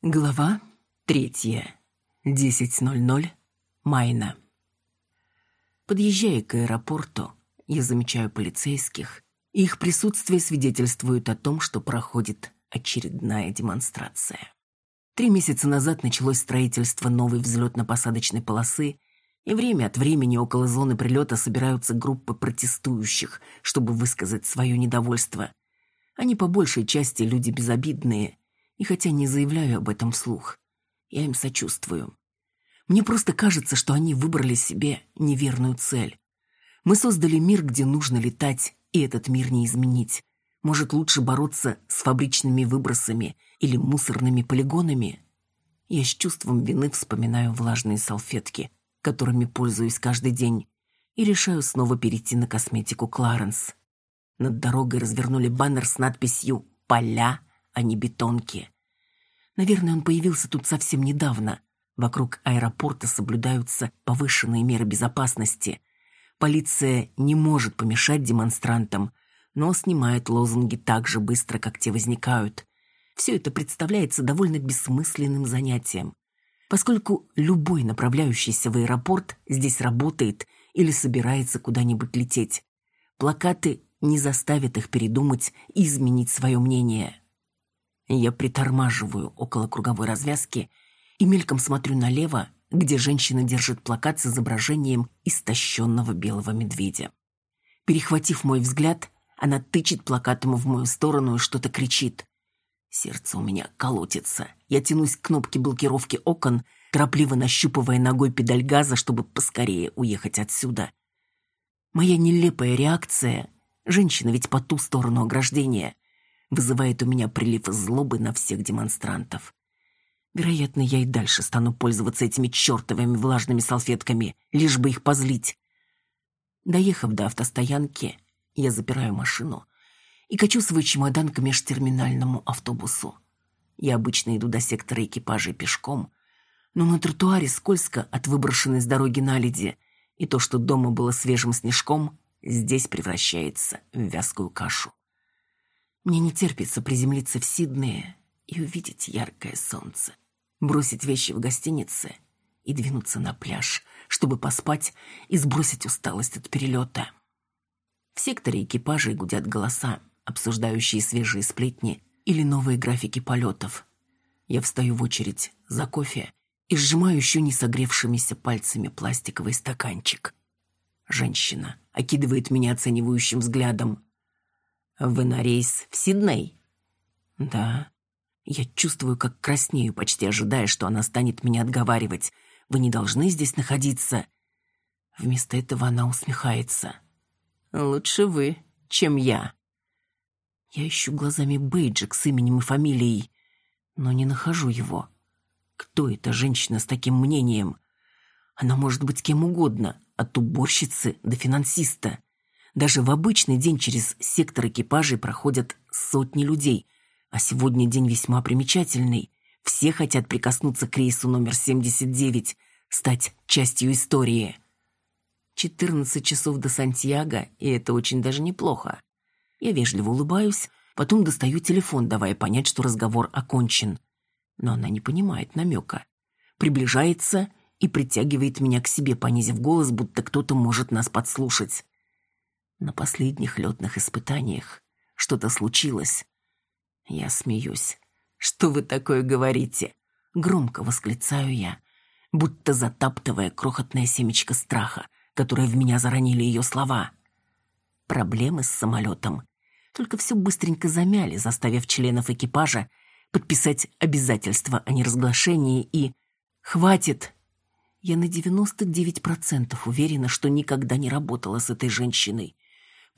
Глава третья. 10.00. Майна. Подъезжая к аэропорту, я замечаю полицейских, и их присутствие свидетельствует о том, что проходит очередная демонстрация. Три месяца назад началось строительство новой взлетно-посадочной полосы, и время от времени около зоны прилета собираются группы протестующих, чтобы высказать свое недовольство. Они по большей части люди безобидные, и хотя не заявляю об этом вслух, я им сочувствую. Мне просто кажется, что они выбрали себе неверную цель. Мы создали мир, где нужно летать, и этот мир не изменить. Может, лучше бороться с фабричными выбросами или мусорными полигонами? Я с чувством вины вспоминаю влажные салфетки, которыми пользуюсь каждый день, и решаю снова перейти на косметику Кларенс. Над дорогой развернули баннер с надписью «Поля а не бетонки. Наверное, он появился тут совсем недавно. Вокруг аэропорта соблюдаются повышенные меры безопасности. Полиция не может помешать демонстрантам, но снимает лозунги так же быстро, как те возникают. Все это представляется довольно бессмысленным занятием. Поскольку любой направляющийся в аэропорт здесь работает или собирается куда-нибудь лететь, плакаты не заставят их передумать и изменить свое мнение. Я притормаживаю около круговой развязки и мельком смотрю налево, где женщина держит плакат с изображением истощенного белого медведя. Перехватив мой взгляд, она тычет плакатом в мою сторону и что-то кричит. Сердце у меня колотится. Я тянусь к кнопке блокировки окон, торопливо нащупывая ногой педаль газа, чтобы поскорее уехать отсюда. Моя нелепая реакция — женщина ведь по ту сторону ограждения — вызывает у меня прилив злобы на всех демонстрантов. Вероятно, я и дальше стану пользоваться этими чертовыми влажными салфетками, лишь бы их позлить. Доехав до автостоянки, я запираю машину и качу свой чемодан к межтерминальному автобусу. Я обычно иду до сектора экипажей пешком, но на тротуаре скользко от выброшенной с дороги наледи, и то, что дома было свежим снежком, здесь превращается в вязкую кашу. Мне не терпится приземлиться в Сиднее и увидеть яркое солнце, бросить вещи в гостинице и двинуться на пляж, чтобы поспать и сбросить усталость от перелета. В секторе экипажей гудят голоса, обсуждающие свежие сплетни или новые графики полетов. Я встаю в очередь за кофе и сжимаю еще не согревшимися пальцами пластиковый стаканчик. Женщина окидывает меня оценивающим взглядом. «Вы на рейс в Сидней?» «Да». Я чувствую, как краснею, почти ожидая, что она станет меня отговаривать. «Вы не должны здесь находиться». Вместо этого она усмехается. «Лучше вы, чем я». Я ищу глазами бейджик с именем и фамилией, но не нахожу его. Кто эта женщина с таким мнением? Она может быть кем угодно, от уборщицы до финансиста. Даже в обычный день через сектор экипажей проходят сотни людей, а сегодня день весьма примечательный. Все хотят прикоснуться к рейсу номер 79, стать частью истории. 14 часов до Сантьяго, и это очень даже неплохо. Я вежливо улыбаюсь, потом достаю телефон, давая понять, что разговор окончен. Но она не понимает намека. Приближается и притягивает меня к себе, понизив голос, будто кто-то может нас подслушать. На последних летных испытаниях что-то случилось. Я смеюсь. «Что вы такое говорите?» Громко восклицаю я, будто затаптывая крохотное семечко страха, которое в меня заронили ее слова. Проблемы с самолетом. Только все быстренько замяли, заставив членов экипажа подписать обязательство о неразглашении и... «Хватит!» Я на 99% уверена, что никогда не работала с этой женщиной.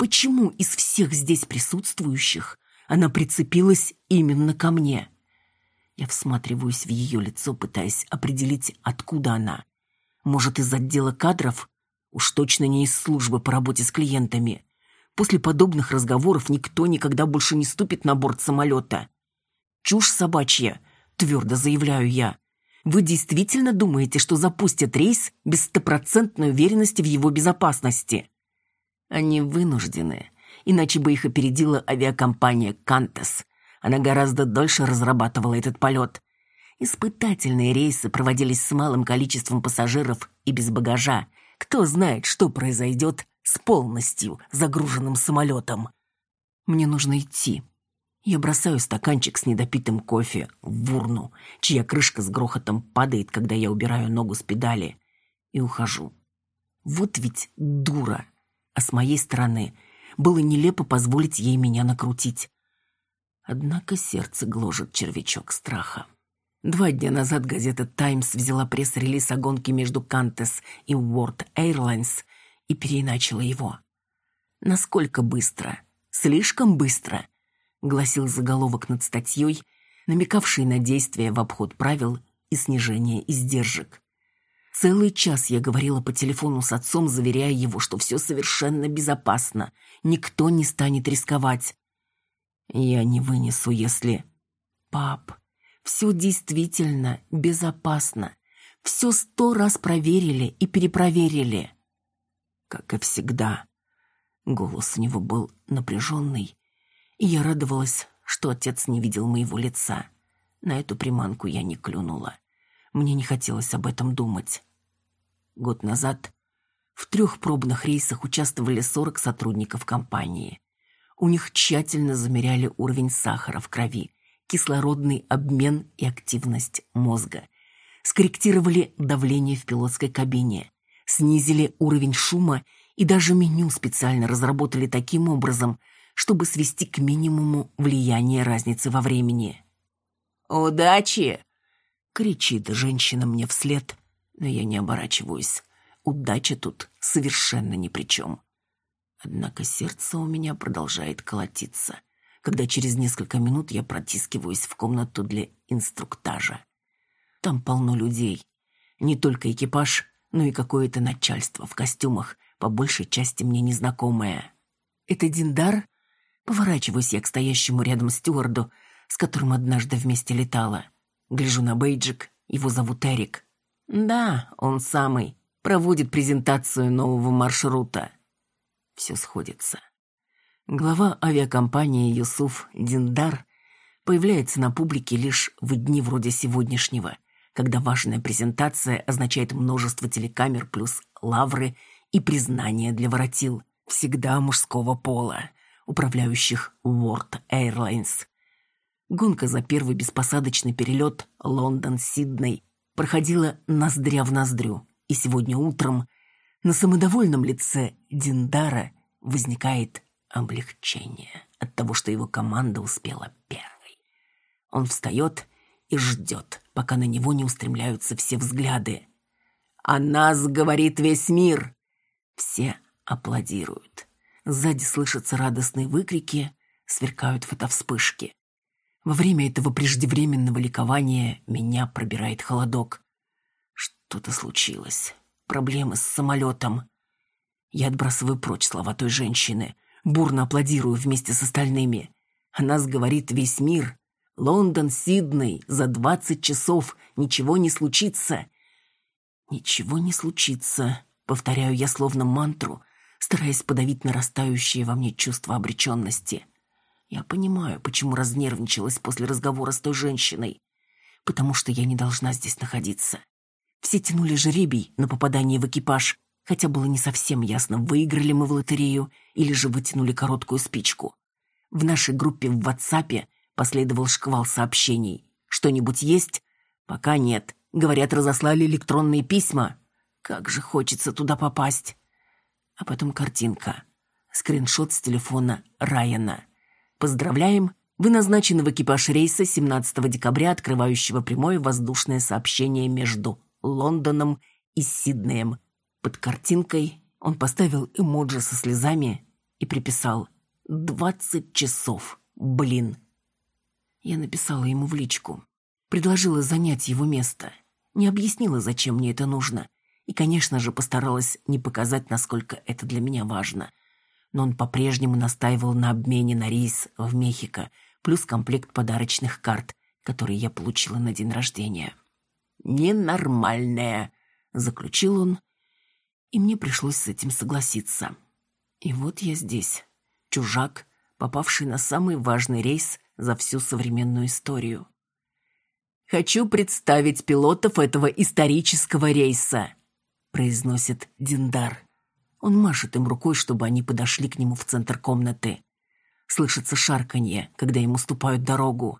Почему из всех здесь присутствующих она прицепилась именно ко мне? Я всматриваюсь в ее лицо, пытаясь определить, откуда она. Может, из отдела кадров? Уж точно не из службы по работе с клиентами. После подобных разговоров никто никогда больше не ступит на борт самолета. Чушь собачья, твердо заявляю я. Вы действительно думаете, что запустят рейс без стопроцентной уверенности в его безопасности? Они вынуждены, иначе бы их опередила авиакомпания «Кантес». Она гораздо дольше разрабатывала этот полет. Испытательные рейсы проводились с малым количеством пассажиров и без багажа. Кто знает, что произойдет с полностью загруженным самолетом. Мне нужно идти. Я бросаю стаканчик с недопитым кофе в урну, чья крышка с грохотом падает, когда я убираю ногу с педали, и ухожу. Вот ведь дура. А с моей стороны было нелепо позволить ей меня накрутить. Однако сердце гложет червячок страха. Два дня назад газета «Таймс» взяла пресс-релиз о гонке между «Кантес» и «World Airlines» и переиначила его. «Насколько быстро? Слишком быстро?» — гласил заголовок над статьей, намекавший на действия в обход правил и снижение издержек. Целый час я говорила по телефону с отцом, заверяя его, что все совершенно безопасно, никто не станет рисковать. Я не вынесу, если... Пап, все действительно безопасно. Все сто раз проверили и перепроверили. Как и всегда. Голос у него был напряженный, и я радовалась, что отец не видел моего лица. На эту приманку я не клюнула. Мне не хотелось об этом думать. Год назад в трех пробных рейсах участвовали 40 сотрудников компании. У них тщательно замеряли уровень сахара в крови, кислородный обмен и активность мозга. Скорректировали давление в пилотской кабине, снизили уровень шума и даже меню специально разработали таким образом, чтобы свести к минимуму влияние разницы во времени. «Удачи!» — кричит женщина мне вслед, но я не оборачиваюсь. Удача тут совершенно ни при чем. Однако сердце у меня продолжает колотиться когда через несколько минут я протискиваюсь в комнату для инструктажа. Там полно людей. Не только экипаж, но и какое-то начальство в костюмах, по большей части мне незнакомое. «Это Диндар?» Поворачиваюсь я к стоящему рядом стюарду, с которым однажды вместе летала. Гляжу на бейджик, его зовут Эрик. «Да, он самый. Проводит презентацию нового маршрута». Все сходится. Глава авиакомпании Юсуф Диндар появляется на публике лишь в дни вроде сегодняшнего, когда важная презентация означает множество телекамер плюс лавры и признание для воротил, всегда мужского пола, управляющих World Airlines. Гонка за первый беспосадочный перелет Лондон-Сидней проходила ноздря в ноздрю, и сегодня утром на самодовольном лице Диндара возникает облегчение от того, что его команда успела первой. Он встает и ждет, пока на него не устремляются все взгляды. «О нас говорит весь мир!» Все аплодируют. Сзади слышатся радостные выкрики, сверкают фотовспышки. Во время этого преждевременного ликования меня пробирает холодок. Что-то случилось. Проблемы с самолетом. Я отбрасываю прочь слова той женщины – бурно аплодирую вместе с остальными. О нас говорит весь мир. Лондон, Сидней, за двадцать часов ничего не случится. Ничего не случится, повторяю я словно мантру, стараясь подавить нарастающее во мне чувство обреченности. Я понимаю, почему разнервничалась после разговора с той женщиной. Потому что я не должна здесь находиться. Все тянули жеребий на попадание в экипаж, хотя было не совсем ясно, выиграли мы в лотерею или же вытянули короткую спичку. В нашей группе в WhatsApp последовал шквал сообщений. «Что-нибудь есть?» «Пока нет. Говорят, разослали электронные письма. Как же хочется туда попасть!» А потом картинка. Скриншот с телефона Райана. «Поздравляем! Вы назначены в экипаж рейса 17 декабря, открывающего прямое воздушное сообщение между Лондоном и Сиднеем. Под картинкой он поставил эмоджи со слезами и приписал «Двадцать часов, блин». Я написала ему в личку. Предложила занять его место. Не объяснила, зачем мне это нужно. И, конечно же, постаралась не показать, насколько это для меня важно. Но он по-прежнему настаивал на обмене на рейс в Мехико, плюс комплект подарочных карт, которые я получила на день рождения. «Ненормальная», — заключил он и мне пришлось с этим согласиться. И вот я здесь, чужак, попавший на самый важный рейс за всю современную историю. «Хочу представить пилотов этого исторического рейса», — произносит Диндар. Он машет им рукой, чтобы они подошли к нему в центр комнаты. Слышится шарканье, когда им уступают дорогу.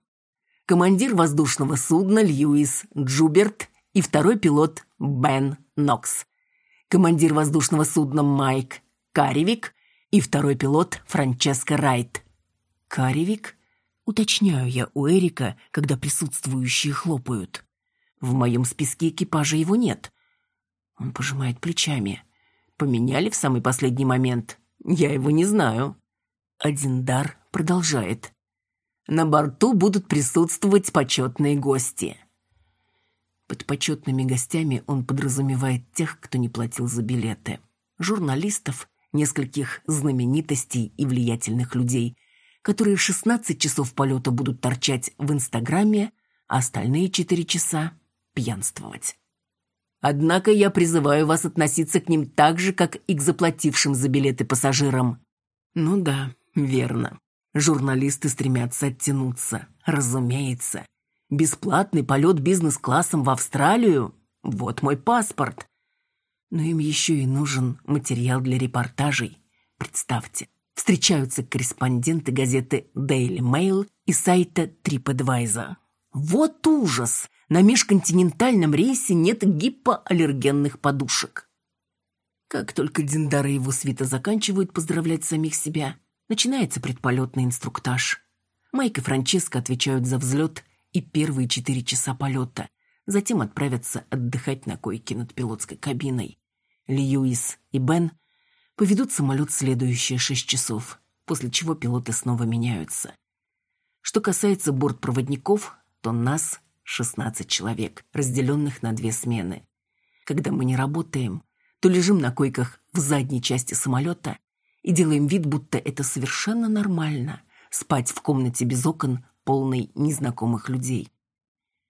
Командир воздушного судна Льюис Джуберт и второй пилот Бен Нокс. Командир воздушного судна Майк Каревик и второй пилот Франческо Райт. Каревик? Уточняю я у Эрика, когда присутствующие хлопают. В моем списке экипажа его нет. Он пожимает плечами. Поменяли в самый последний момент. Я его не знаю. Один дар продолжает. На борту будут присутствовать почетные гости. Под почетными гостями он подразумевает тех, кто не платил за билеты. Журналистов, нескольких знаменитостей и влиятельных людей, которые 16 часов полета будут торчать в Инстаграме, а остальные 4 часа пьянствовать. Однако я призываю вас относиться к ним так же, как и к заплатившим за билеты пассажирам. Ну да, верно. Журналисты стремятся оттянуться, разумеется. Бесплатный полет бизнес-классом в Австралию? Вот мой паспорт. Но им еще и нужен материал для репортажей. Представьте, встречаются корреспонденты газеты Daily Mail и сайта TripAdvisor. Вот ужас! На межконтинентальном рейсе нет гипоаллергенных подушек. Как только Диндар и его свита заканчивают поздравлять самих себя, начинается предполетный инструктаж. Майк и Франческо отвечают за взлет и первые четыре часа полета. Затем отправятся отдыхать на койке над пилотской кабиной. Льюис и Бен поведут самолет следующие шесть часов, после чего пилоты снова меняются. Что касается бортпроводников, то нас 16 человек, разделенных на две смены. Когда мы не работаем, то лежим на койках в задней части самолета и делаем вид, будто это совершенно нормально – спать в комнате без окон полной незнакомых людей.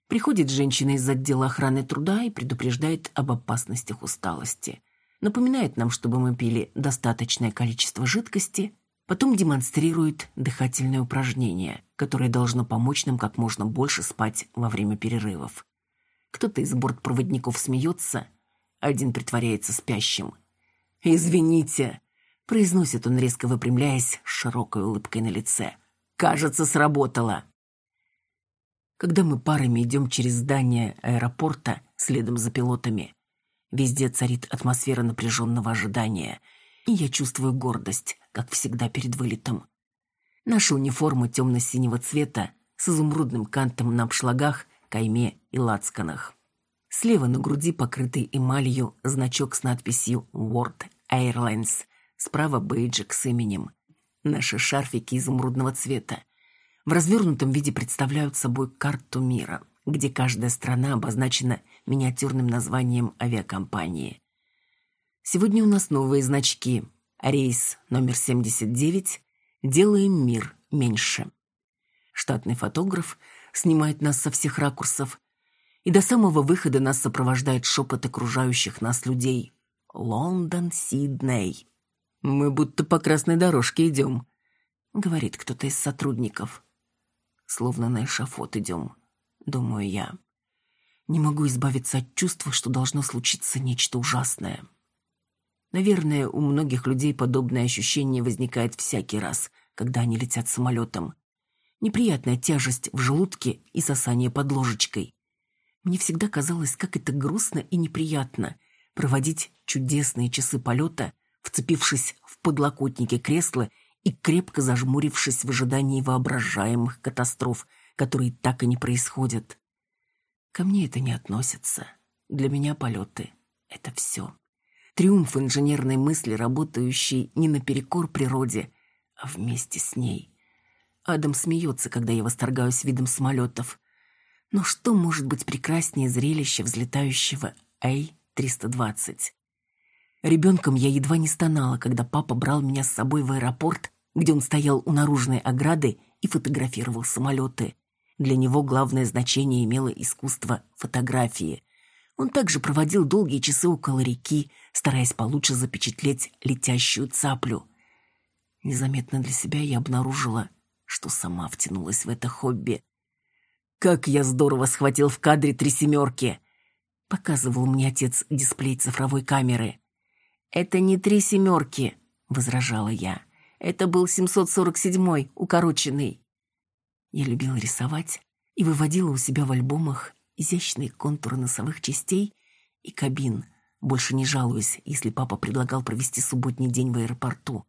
Приходит женщина из отдела охраны труда и предупреждает об опасностях усталости. Напоминает нам, чтобы мы пили достаточное количество жидкости, потом демонстрирует дыхательное упражнение, которое должно помочь нам как можно больше спать во время перерывов. Кто-то из бортпроводников смеется, один притворяется спящим. «Извините», — произносит он, резко выпрямляясь, с широкой улыбкой на лице. Кажется, сработало. Когда мы парами идем через здание аэропорта, следом за пилотами, везде царит атмосфера напряженного ожидания, и я чувствую гордость, как всегда перед вылетом. Наша униформа темно-синего цвета с изумрудным кантом на обшлагах, кайме и лацканах. Слева на груди, покрытый эмалью, значок с надписью «World Airlines», справа бейджик с именем. Наши шарфики изумрудного цвета в развернутом виде представляют собой карту мира, где каждая страна обозначена миниатюрным названием авиакомпании. Сегодня у нас новые значки. Рейс номер 79 «Делаем мир меньше». Штатный фотограф снимает нас со всех ракурсов, и до самого выхода нас сопровождает шепот окружающих нас людей. «Лондон, Сидней». «Мы будто по красной дорожке идем», — говорит кто-то из сотрудников. «Словно на эшафот идем», — думаю я. Не могу избавиться от чувства, что должно случиться нечто ужасное. Наверное, у многих людей подобное ощущение возникает всякий раз, когда они летят самолетом. Неприятная тяжесть в желудке и сосание под ложечкой. Мне всегда казалось, как это грустно и неприятно проводить чудесные часы полета вцепившись в подлокотники кресла и крепко зажмурившись в ожидании воображаемых катастроф, которые так и не происходят. Ко мне это не относится. Для меня полеты — это все. Триумф инженерной мысли, работающей не наперекор природе, а вместе с ней. Адам смеется, когда я восторгаюсь видом самолетов. Но что может быть прекраснее зрелища взлетающего А-320? Ребенком я едва не стонала, когда папа брал меня с собой в аэропорт, где он стоял у наружной ограды и фотографировал самолеты. Для него главное значение имело искусство фотографии. Он также проводил долгие часы около реки, стараясь получше запечатлеть летящую цаплю. Незаметно для себя я обнаружила, что сама втянулась в это хобби. Как я здорово схватил в кадре три семерки!» Показывал мне отец дисплей цифровой камеры. «Это не три семерки», — возражала я. «Это был 747-й, укороченный». Я любила рисовать и выводила у себя в альбомах изящные контуры носовых частей и кабин, больше не жалуясь, если папа предлагал провести субботний день в аэропорту.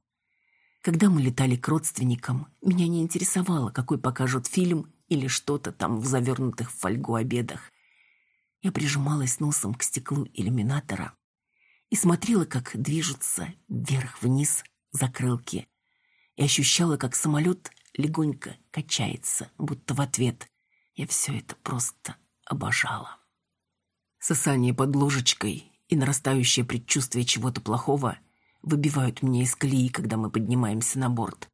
Когда мы летали к родственникам, меня не интересовало, какой покажут фильм или что-то там в завернутых в фольгу обедах. Я прижималась носом к стеклу иллюминатора и смотрела, как движутся вверх-вниз закрылки, и ощущала, как самолет легонько качается, будто в ответ. Я все это просто обожала. Сосание под ложечкой и нарастающее предчувствие чего-то плохого выбивают меня из колеи, когда мы поднимаемся на борт.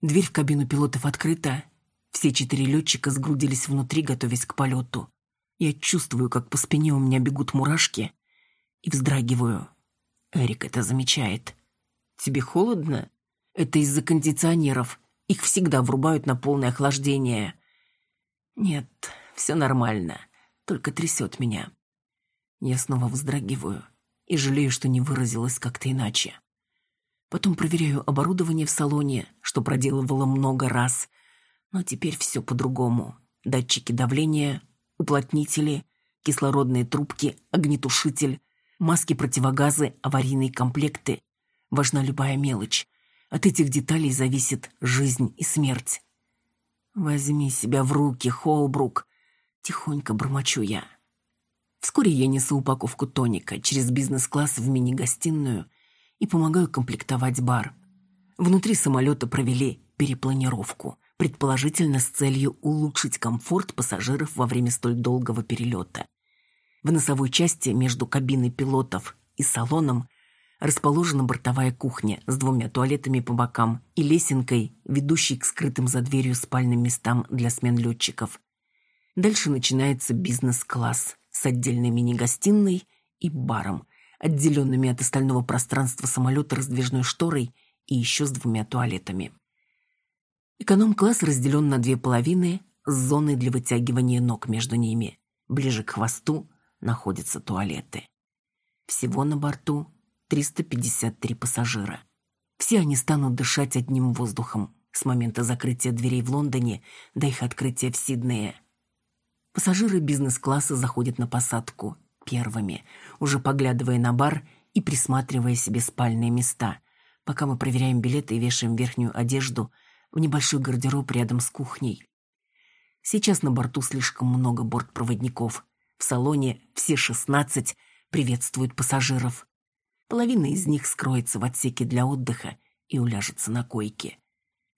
Дверь в кабину пилотов открыта, все четыре летчика сгрудились внутри, готовясь к полету. Я чувствую, как по спине у меня бегут мурашки, и вздрагиваю. Эрик это замечает. «Тебе холодно?» «Это из-за кондиционеров. Их всегда врубают на полное охлаждение». «Нет, все нормально, только трясет меня». Я снова вздрагиваю и жалею, что не выразилась как-то иначе. Потом проверяю оборудование в салоне, что проделывала много раз, но теперь все по-другому. Датчики давления, уплотнители, кислородные трубки, огнетушитель, маски-противогазы, аварийные комплекты. Важна любая мелочь. От этих деталей зависит жизнь и смерть. «Возьми себя в руки, Холбрук!» Тихонько бормочу я. Вскоре я несу упаковку тоника через бизнес-класс в мини-гостиную и помогаю комплектовать бар. Внутри самолета провели перепланировку предположительно с целью улучшить комфорт пассажиров во время столь долгого перелета. В носовой части между кабиной пилотов и салоном расположена бортовая кухня с двумя туалетами по бокам и лесенкой, ведущей к скрытым за дверью спальным местам для смен летчиков. Дальше начинается бизнес-класс с отдельной мини-гостиной и баром, отделенными от остального пространства самолета раздвижной шторой и еще с двумя туалетами. Эконом-класс разделен на две половины с зоной для вытягивания ног между ними. Ближе к хвосту находятся туалеты. Всего на борту 353 пассажира. Все они станут дышать одним воздухом с момента закрытия дверей в Лондоне до их открытия в Сиднее. Пассажиры бизнес-класса заходят на посадку первыми, уже поглядывая на бар и присматривая себе спальные места, пока мы проверяем билеты и вешаем верхнюю одежду – в небольшой гардероб рядом с кухней. Сейчас на борту слишком много бортпроводников. В салоне все шестнадцать приветствуют пассажиров. Половина из них скроется в отсеке для отдыха и уляжется на койке.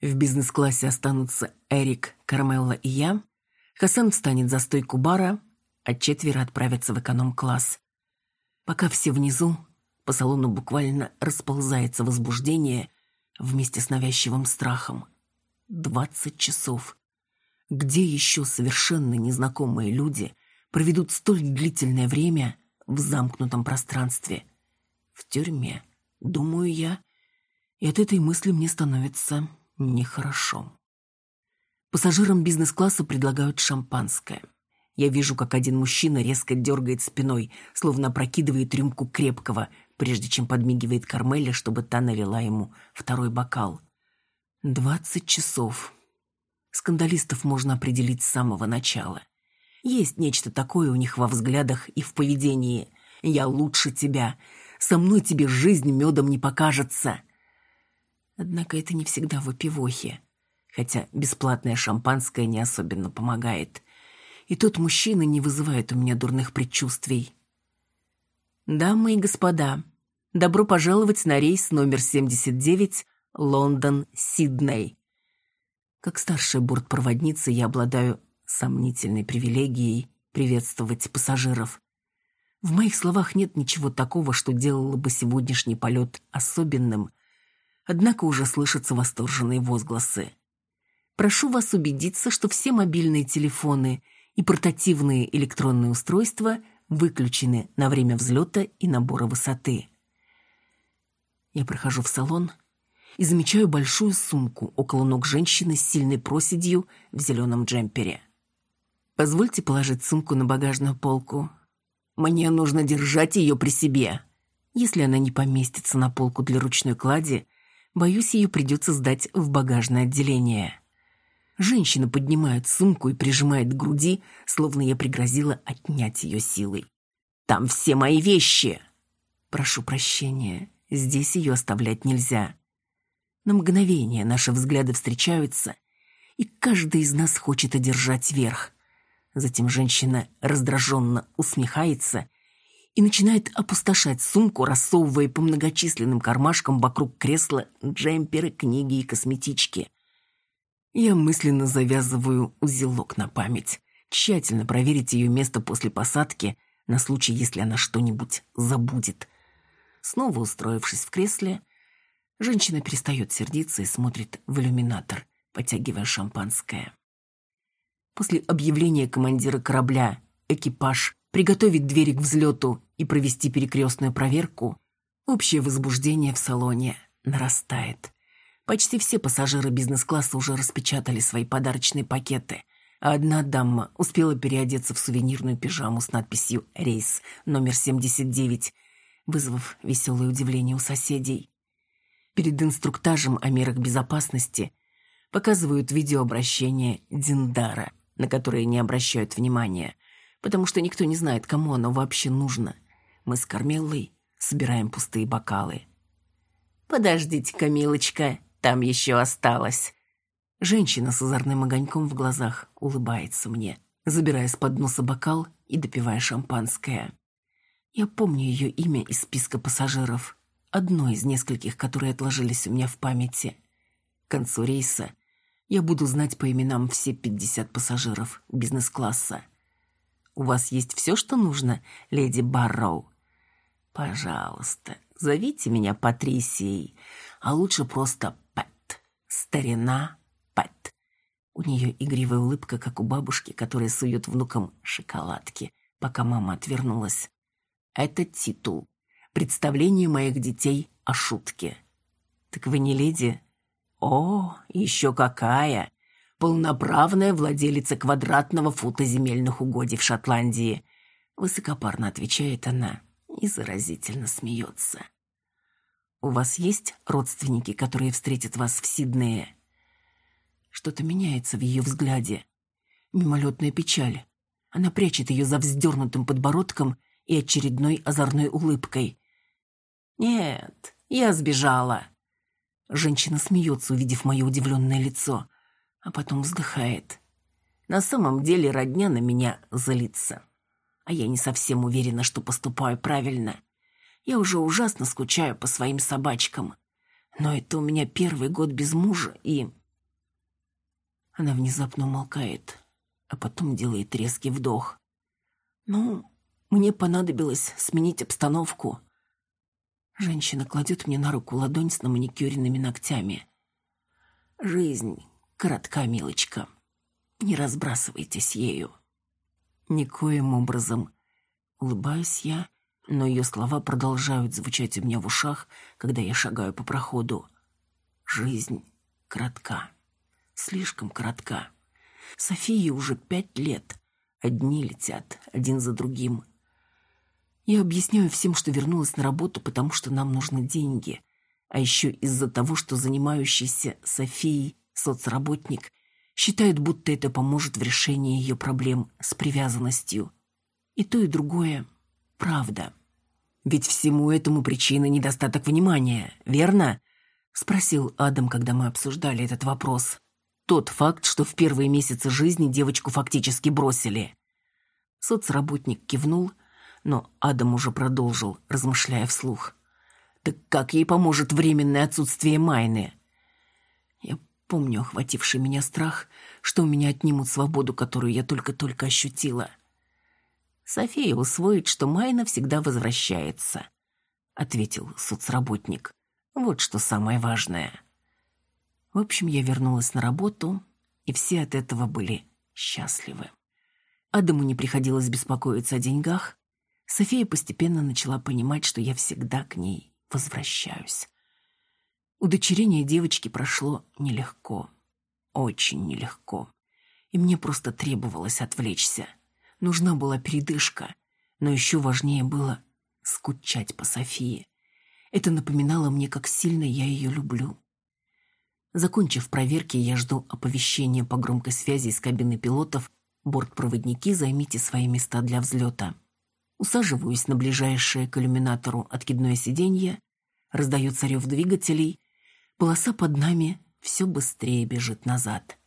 В бизнес-классе останутся Эрик, Кармелла и я. Хасан встанет за стойку бара, а четверо отправятся в эконом-класс. Пока все внизу, по салону буквально расползается возбуждение вместе с навязчивым страхом. Двадцать часов. Где еще совершенно незнакомые люди проведут столь длительное время в замкнутом пространстве? В тюрьме, думаю я, и от этой мысли мне становится нехорошо. Пассажирам бизнес-класса предлагают шампанское. Я вижу, как один мужчина резко дергает спиной, словно опрокидывает рюмку крепкого, прежде чем подмигивает Кармеле, чтобы та налила ему второй бокал. Двадцать часов. Скандалистов можно определить с самого начала. Есть нечто такое у них во взглядах и в поведении. «Я лучше тебя. Со мной тебе жизнь медом не покажется». Однако это не всегда в опивохе. Хотя бесплатное шампанское не особенно помогает. И тот мужчина не вызывает у меня дурных предчувствий. «Дамы и господа, добро пожаловать на рейс номер 79 Лондон-Сидней. Как старшая бортпроводница я обладаю сомнительной привилегией приветствовать пассажиров. В моих словах нет ничего такого, что делало бы сегодняшний полет особенным, однако уже слышатся восторженные возгласы. Прошу вас убедиться, что все мобильные телефоны и портативные электронные устройства выключены на время взлета и набора высоты. Я прохожу в салон – и замечаю большую сумку около ног женщины с сильной проседью в зеленом джемпере. Позвольте положить сумку на багажную полку. Мне нужно держать ее при себе. Если она не поместится на полку для ручной клади, боюсь, ее придется сдать в багажное отделение. Женщина поднимает сумку и прижимает к груди, словно я пригрозила отнять ее силой. «Там все мои вещи!» «Прошу прощения, здесь ее оставлять нельзя». На мгновение наши взгляды встречаются, и каждый из нас хочет одержать верх. Затем женщина раздраженно усмехается и начинает опустошать сумку, рассовывая по многочисленным кармашкам вокруг кресла джемперы, книги и косметички. Я мысленно завязываю узелок на память, тщательно проверить ее место после посадки на случай, если она что-нибудь забудет. Снова устроившись в кресле, женщина перестает сердиться и смотрит в иллюминатор, потягивая шампанское. После объявления командира корабля экипаж приготовить двери к взлету и провести перекрестную проверку, общее возбуждение в салоне нарастает. Почти все пассажиры бизнес-класса уже распечатали свои подарочные пакеты, одна дама успела переодеться в сувенирную пижаму с надписью «Рейс номер 79», вызвав веселое удивление у соседей. Перед инструктажем о мерах безопасности показывают видеообращение Диндара, на которое не обращают внимания – потому что никто не знает, кому оно вообще нужно. Мы с Кармеллой собираем пустые бокалы. «Подождите, Камилочка, там еще осталось». Женщина с озорным огоньком в глазах улыбается мне, забирая с подноса бокал и допивая шампанское. Я помню ее имя из списка пассажиров, одно из нескольких, которые отложились у меня в памяти. К концу рейса я буду знать по именам все 50 пассажиров бизнес-класса. У вас есть все, что нужно, леди Барроу? Пожалуйста, зовите меня Патрисией, а лучше просто. Старина Пэт. У нее игривая улыбка, как у бабушки, которая сует внукам шоколадки, пока мама отвернулась. Это титул. Представление моих детей о шутке. Так вы не леди? О, еще какая! полноправная владелица квадратного фута земельных угодий в Шотландии. Высокопарно отвечает она и заразительно смеется. У вас есть родственники, которые встретят вас в Сиднее? Что-то меняется в ее взгляде. Мимолетная печаль. Она прячет ее за вздернутым подбородком и очередной озорной улыбкой. «Нет, я сбежала». Женщина смеется, увидев мое удивленное лицо а потом вздыхает. На самом деле родня на меня злится. А я не совсем уверена, что поступаю правильно. Я уже ужасно скучаю по своим собачкам. Но это у меня первый год без мужа, и... Она внезапно умолкает, а потом делает резкий вдох. Ну, мне понадобилось сменить обстановку. Женщина кладет мне на руку ладонь с наманикюренными ногтями. Жизнь коротка, милочка. Не разбрасывайтесь ею. Никоим образом. Улыбаюсь я, но ее слова продолжают звучать у меня в ушах, когда я шагаю по проходу. Жизнь коротка. Слишком коротка. Софии уже пять лет. Одни летят, один за другим. Я объясняю всем, что вернулась на работу, потому что нам нужны деньги. А еще из-за того, что занимающийся Софией соцработник, считает, будто это поможет в решении ее проблем с привязанностью. И то, и другое – правда. Ведь всему этому причина недостаток внимания, верно? Спросил Адам, когда мы обсуждали этот вопрос. Тот факт, что в первые месяцы жизни девочку фактически бросили. Соцработник кивнул, но Адам уже продолжил, размышляя вслух. Так как ей поможет временное отсутствие Майны? Помню охвативший меня страх, что у меня отнимут свободу, которую я только-только ощутила. София усвоит, что Майна всегда возвращается, ответил соцработник. Вот что самое важное. В общем, я вернулась на работу, и все от этого были счастливы. Адаму не приходилось беспокоиться о деньгах. София постепенно начала понимать, что я всегда к ней возвращаюсь. Удочерение девочки прошло нелегко. Очень нелегко. и мне просто требовалось отвлечься. Нужна была передышка, но еще важнее было скучать по Софии. Это напоминало мне, как сильно я ее люблю. Закончив проверки, я жду оповещения по громкой связи из кабины пилотов «Бортпроводники, займите свои места для взлета». Усаживаюсь на ближайшее к иллюминатору откидное сиденье, раздается рев двигателей, полоса под нами все быстрее бежит назад.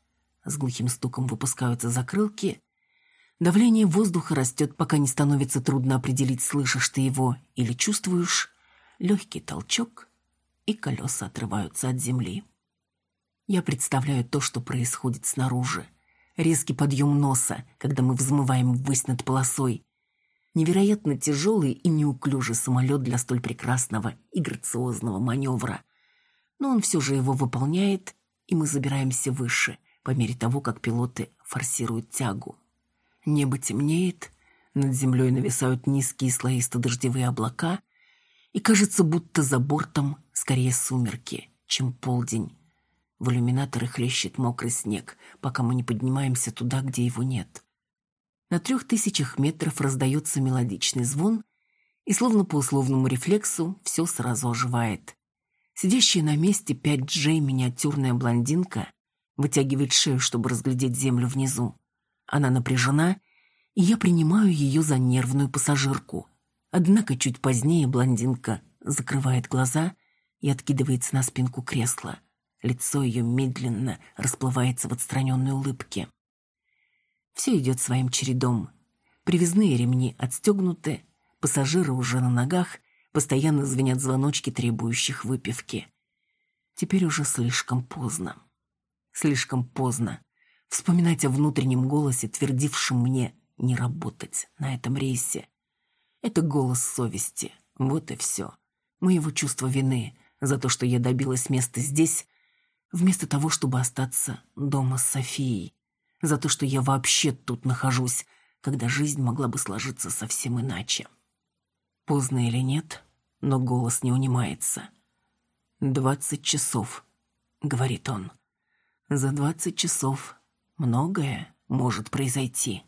С глухим стуком выпускаются закрылки. Давление воздуха растет, пока не становится трудно определить, слышишь ты его или чувствуешь. Легкий толчок, и колеса отрываются от земли. Я представляю то, что происходит снаружи. Резкий подъем носа, когда мы взмываем ввысь над полосой. Невероятно тяжелый и неуклюжий самолет для столь прекрасного и грациозного маневра. Но он все же его выполняет, и мы забираемся выше – по мере того, как пилоты форсируют тягу. Небо темнеет, над землей нависают низкие слоисто-дождевые облака, и кажется, будто за бортом скорее сумерки, чем полдень. В иллюминаторы хлещет мокрый снег, пока мы не поднимаемся туда, где его нет. На трех тысячах метров раздается мелодичный звон, и словно по условному рефлексу все сразу оживает. Сидящая на месте 5G миниатюрная блондинка вытягивает шею, чтобы разглядеть землю внизу. Она напряжена, и я принимаю ее за нервную пассажирку. Однако чуть позднее блондинка закрывает глаза и откидывается на спинку кресла. Лицо ее медленно расплывается в отстраненной улыбке. Все идет своим чередом. Привязные ремни отстегнуты, пассажиры уже на ногах, постоянно звенят звоночки, требующих выпивки. Теперь уже слишком поздно. Слишком поздно. Вспоминать о внутреннем голосе, твердившем мне не работать на этом рейсе. Это голос совести. Вот и все. Моего чувства вины за то, что я добилась места здесь, вместо того, чтобы остаться дома с Софией. За то, что я вообще тут нахожусь, когда жизнь могла бы сложиться совсем иначе. Поздно или нет, но голос не унимается. «Двадцать часов», — говорит он. За двадцать часов многое может произойти.